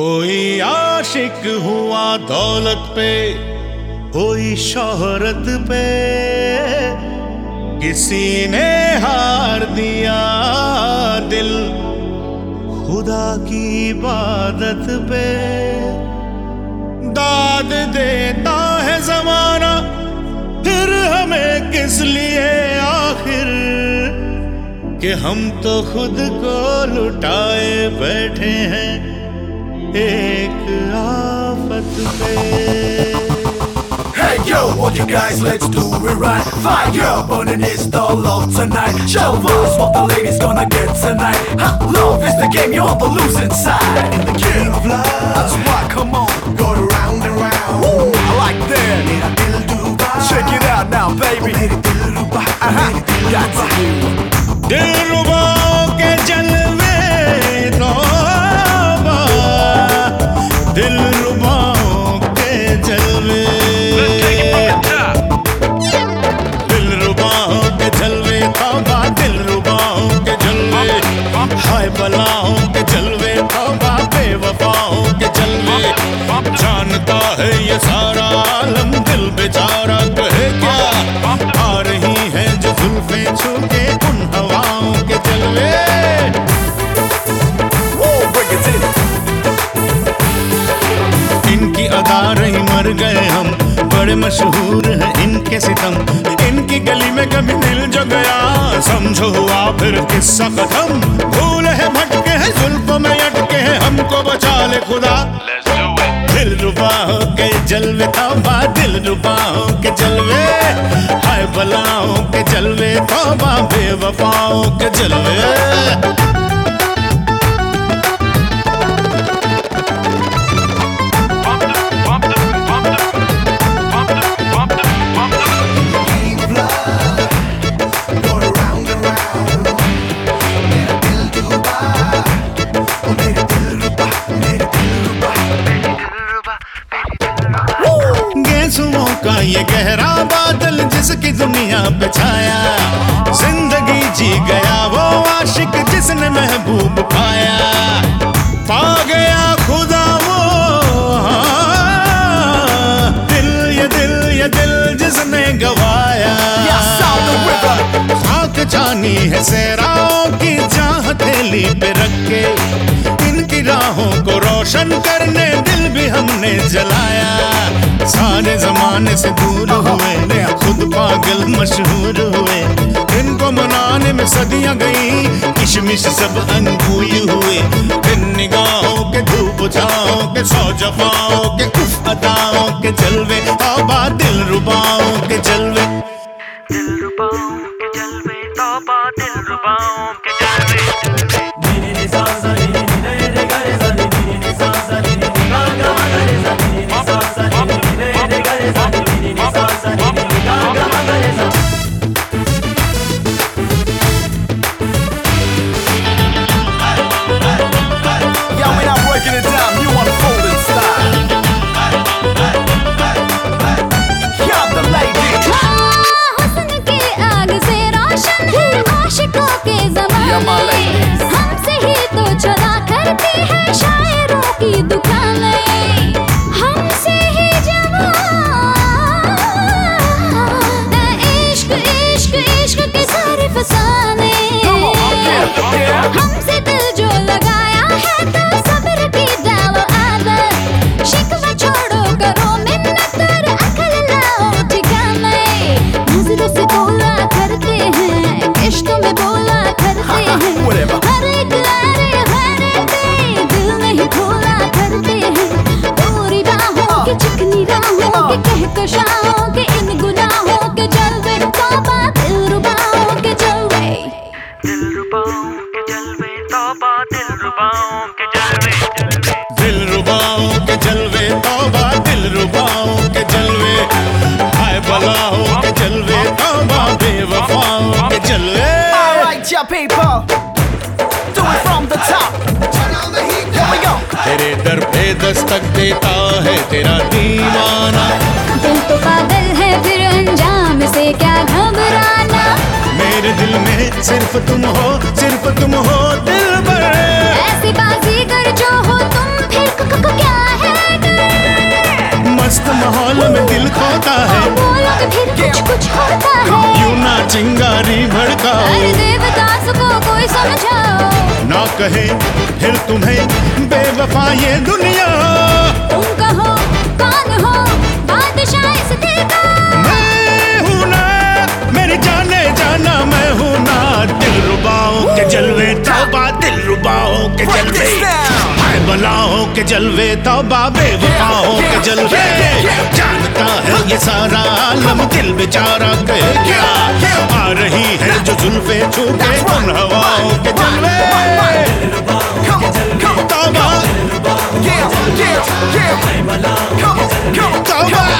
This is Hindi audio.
कोई आशिक हुआ दौलत पे, कोई शोहरत पे। किसी ने हार दिया दिल खुदा की इबादत पे। दाद देता है जमाना, फिर हमें किस लिए आखिर? कि हम तो खुद को लुटाए बैठे हैं एक आफत पे Hey yo, all you guys, let's do it right. Fire burning is the love tonight. Show us what the ladies gonna get tonight. Ha, love is the game, you're the losing side. सारा आलम दिल बेचारा कहे क्या? आ रही है जो जुल्फे उन हवाओं के in. इनकी अदा रही मर गए हम, बड़े मशहूर हैं इनके सितम। इनकी गली में कभी दिल जो गया, समझो हुआ फिर किस्सा खत्म। भूल है भटके हैं जुल्फों में अटके हैं हमको बचा ले खुदा। दिल रुबाओं के जलवे तौबा दिल रुबाओं के जलवे। हाय बलाओं के जलवे तौबा बेवफाओं के जलवे। ये गहरा बादल जिसकी दुनिया पे छाया। ज़िंदगी जी गया वो आशिक जिसने महबूब पाया। पा गया खुदा वो हाँ, दिल ये दिल ये दिल जिसने गवाया. खाक जानी है सेराओं की जहाँ हथेली पे रख के। इनकी राहों को रोशन करने दिल भी हमने जलाया। सारे जमाने से दूर हुए खुद पागल मशहूर हुए। इनको मनाने में सदियाँ गई, किशमिश सब अनबुई हुए। इन निगाहों के धूप जाओ के सौ जफाओं के, उफ अदाओं के जलवे आबा दिल रुबाओं people. तेरे दर पे दस्तक देता है तेरा दीवाना। दिल तो पागल है फिर अंजाम से क्या घबराना? मेरे दिल में सिर्फ़ तुम हो सिर्फ़ तुम हो दिल भर ऐसी बाजी कर जो हो तुम फिर क -क -क क्या है मस्त माहौल में दिल खोता है। हाँ, बोलो तो कहे फिर तुम्हें बेवफा ये दुनिया मौलाओं के जलवे तौबा बेवफाओं के जलवे। जानता है ये सारा आलम दिल बेचारा पे क्या? आ रही है जो जुल्फे छूटे उन हवाओं के जलवे। तौबा। तौबा।